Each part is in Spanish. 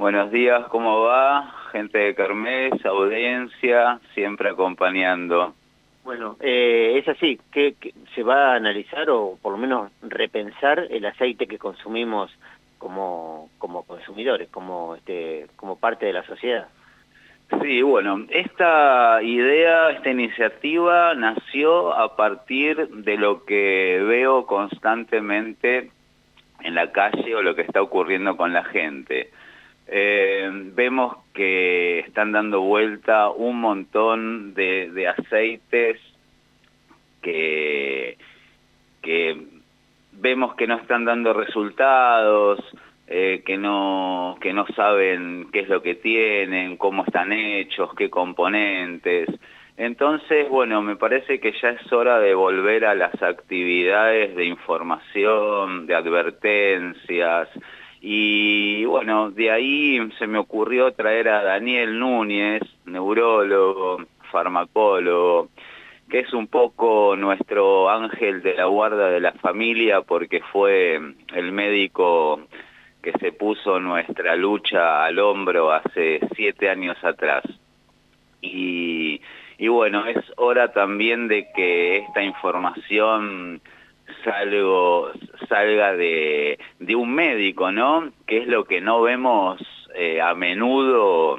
Buenos días, ¿cómo va? Gente de Kermés, audiencia, siempre acompañando. Bueno, eh, es así, que, se va a analizar o por lo menos repensar el aceite que consumimos como, como consumidores, como, este, como parte de la sociedad. Sí, bueno, esta idea, esta iniciativa nació a partir de lo que veo constantemente en la calle o lo que está ocurriendo con la gente. Eh, vemos que están dando vuelta un montón de, aceites que, vemos que no están dando resultados, eh, que, no, que no saben qué es lo que tienen, cómo están hechos, qué componentes. Entonces, bueno, me parece que ya es hora de volver a las actividades de información, de advertencias, y bueno, de ahí se me ocurrió traer a Daniel Núñez, neurólogo, farmacólogo, que es un poco nuestro ángel de la guarda de la familia porque fue el médico que se puso nuestra lucha al hombro hace siete años atrás. Y, bueno, es hora también de que esta información salgo, salga de, un médico, ¿no? Que es lo que no vemos eh, a menudo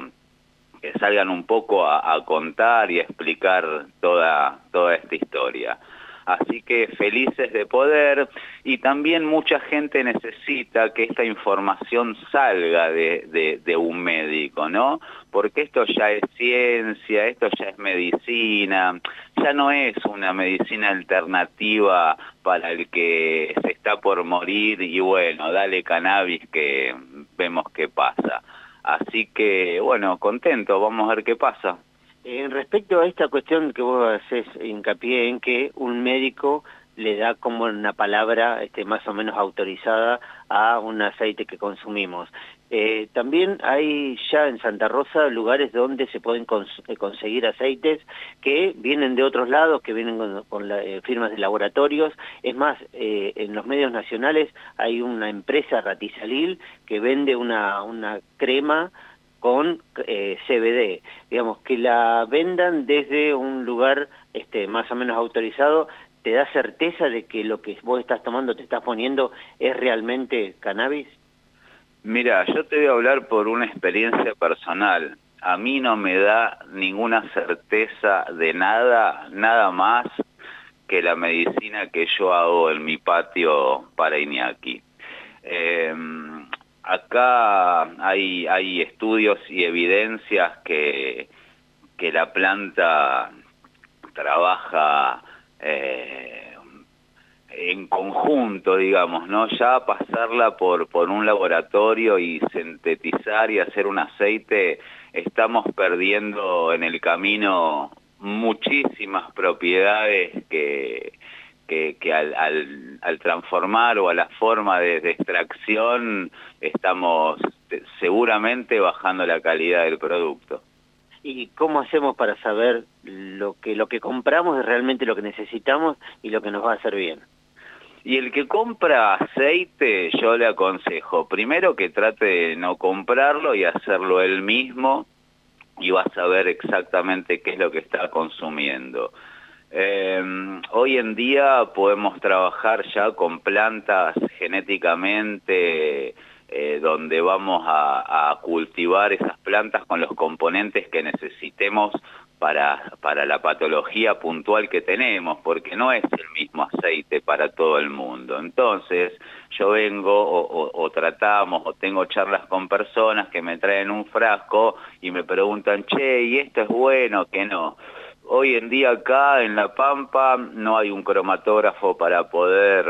que salgan un poco a, a, contar y a explicar toda, toda esta historia. Así que felices de poder y también mucha gente necesita que esta información salga de, de, un médico, ¿no? Porque esto ya es ciencia, esto ya es medicina, ya no es una medicina alternativa para el que se está por morir y bueno, dale cannabis que vemos qué pasa. Así que, bueno, contento, vamos a ver qué pasa. En respecto a esta cuestión que vos haces hincapié en que un médico le da como una palabra este, más o menos autorizada a un aceite que consumimos. Eh, también hay ya en Santa Rosa lugares donde se pueden eh, conseguir aceites que vienen de otros lados, que vienen con, eh, firmas de laboratorios. Es más, en los medios nacionales hay una empresa Ratizalil que vende una, crema con CBD, digamos, que la vendan desde un lugar este, más o menos autorizado, ¿te da certeza de que lo que vos estás tomando, te estás poniendo, es realmente cannabis? Mira, yo te voy a hablar por una experiencia personal. A mí no me da ninguna certeza de nada, nada más que la medicina que yo hago en mi patio para Iñaki. Eh, acá hay, hay estudios y evidencias que, que la planta trabaja eh, en conjunto, digamos, ¿no? Ya pasarla por, por un laboratorio y sintetizar y hacer un aceite, estamos perdiendo en el camino muchísimas propiedades que, que, al, transformar o a la forma de, extracción estamos seguramente bajando la calidad del producto. ¿Y cómo hacemos para saber lo que, lo que compramos es realmente lo que necesitamos y lo que nos va a hacer bien? Y el que compra aceite, yo le aconsejo, primero que trate de no comprarlo y hacerlo él mismo y va a saber exactamente qué es lo que está consumiendo. Eh, hoy en día podemos trabajar ya con plantas genéticamente eh, donde vamos a, cultivar esas plantas con los componentes que necesitemos para, para la patología puntual que tenemos, porque no es el mismo aceite para todo el mundo. Entonces, yo vengo o, tratamos o tengo charlas con personas que me traen un frasco y me preguntan, che, ¿y esto es bueno? que no? Hoy en día acá en La Pampa no hay un cromatógrafo para poder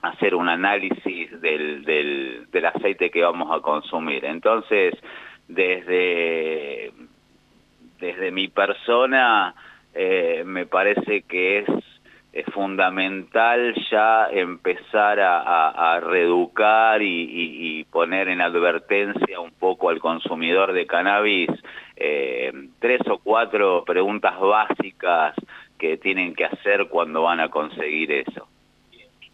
hacer un análisis del, del, aceite que vamos a consumir. Entonces, desde, desde mi persona, eh, me parece que es, fundamental ya empezar a, reeducar y, poner en advertencia un poco al consumidor de cannabis eh, tres o cuatro preguntas básicas que tienen que hacer cuando van a conseguir eso.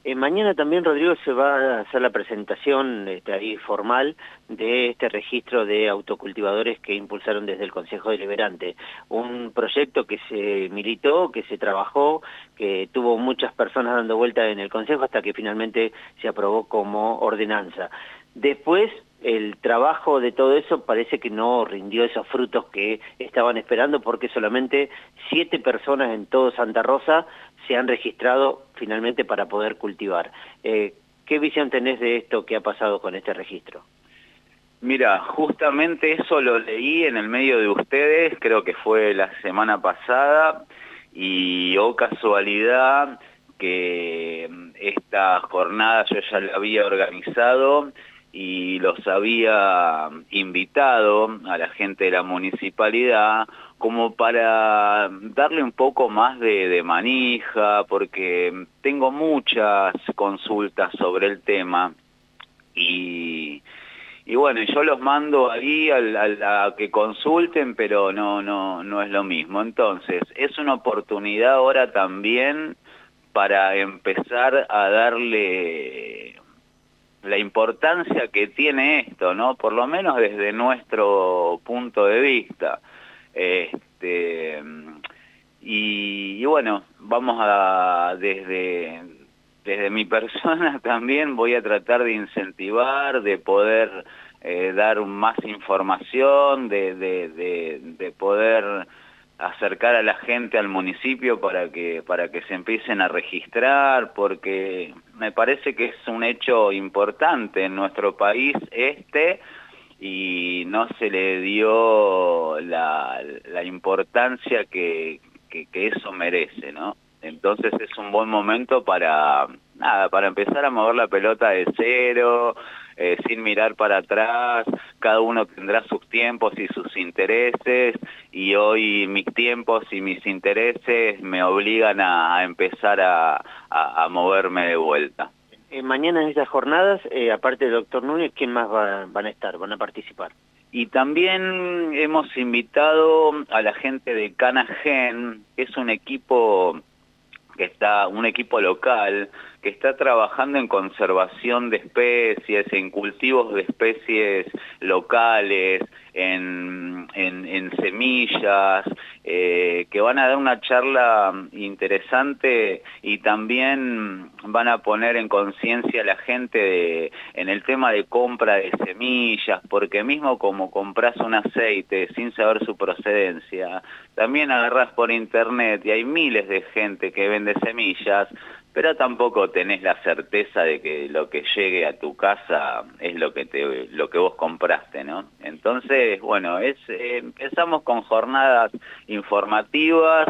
Eh, mañana también, Rodrigo, se va a hacer la presentación este, ahí formal de este registro de autocultivadores que impulsaron desde el Consejo Deliberante. Un proyecto que se militó, que se trabajó, que tuvo muchas personas dando vuelta en el Consejo hasta que finalmente se aprobó como ordenanza. Después, el trabajo de todo eso parece que no rindió esos frutos que estaban esperando porque solamente siete personas en todo Santa Rosa se han registrado finalmente para poder cultivar. Eh, ¿Qué visión tenés de esto que ha pasado con este registro? Mira, justamente eso lo leí en el medio de ustedes, creo que fue la semana pasada, y oh casualidad que esta jornada yo ya la había organizado y los había invitado a la gente de la municipalidad como para darle un poco más de, manija, porque tengo muchas consultas sobre el tema y, y bueno, yo los mando ahí a, a, que consulten, pero no, no, no es lo mismo. Entonces, es una oportunidad ahora también para empezar a darle la importancia que tiene esto, ¿no? Por lo menos desde nuestro punto de vista. Este, y, bueno, vamos a, desde, desde mi persona también voy a tratar de incentivar, de poder eh, dar más información, de, de, de, de poder acercar a la gente al municipio para que para que se empiecen a registrar porque me parece que es un hecho importante en nuestro país este y no se le dio la, la importancia que, eso merece, ¿no? Entonces es un buen momento para, nada, para empezar a mover la pelota de cero, eh, sin mirar para atrás, cada uno tendrá sus tiempos y sus intereses y hoy mis tiempos y mis intereses me obligan a, empezar a, moverme de vuelta. Eh, mañana en estas jornadas, eh, aparte del doctor Núñez, ¿quién más van a estar, van a participar? Y también hemos invitado a la gente de Canagen, que es un equipo que está un equipo local que está trabajando en conservación de especies, en cultivos de especies locales, en, en, semillas, eh, que van a dar una charla interesante y también van a poner en conciencia a la gente en el tema de compra de semillas, porque mismo como compras un aceite sin saber su procedencia, también agarras por internet y hay miles de gente que vende semillas, pero tampoco tenés la certeza de que lo que llegue a tu casa es lo que lo que vos compraste, ¿no? Entonces, bueno, eh, empezamos con jornadas informativas,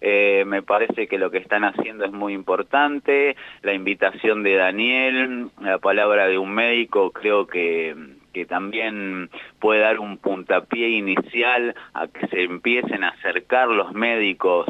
eh, me parece que lo que están haciendo es muy importante, la invitación de Daniel, la palabra de un médico, creo que que también puede dar un puntapié inicial a que se empiecen a acercar los médicos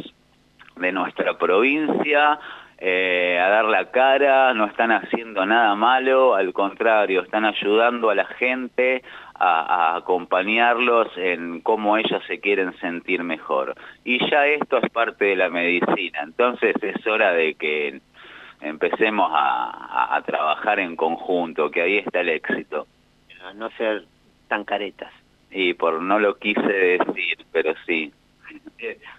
de nuestra provincia eh, a dar la cara, no están haciendo nada malo, al contrario, están ayudando a la gente a, acompañarlos en cómo ellos se quieren sentir mejor. Y ya esto es parte de la medicina, entonces es hora de que empecemos a, a trabajar en conjunto, que ahí está el éxito. A no ser tan caretas. Y por no lo quise decir, pero sí.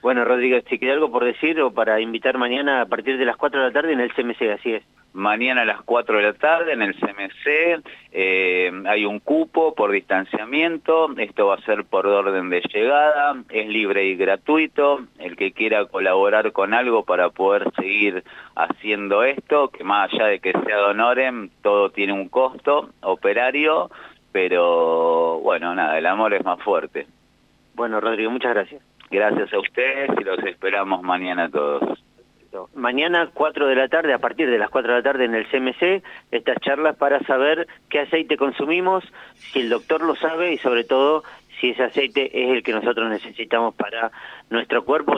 Bueno, Rodríguez, si queda algo por decir o para invitar mañana a partir de las 4 de la tarde en el CMC, así es. Mañana a las 4 de la tarde en el CMC eh, hay un cupo por distanciamiento, esto va a ser por orden de llegada, es libre y gratuito, el que quiera colaborar con algo para poder seguir haciendo esto, que más allá de que sea donorem, todo tiene un costo operario, pero bueno, nada, el amor es más fuerte. Bueno, Rodrigo, muchas gracias. Gracias a ustedes y los esperamos mañana todos. Mañana 4 de la tarde, a partir de las 4 de la tarde en el CMC, estas charlas para saber qué aceite consumimos, si el doctor lo sabe y sobre todo si ese aceite es el que nosotros necesitamos para nuestro cuerpo.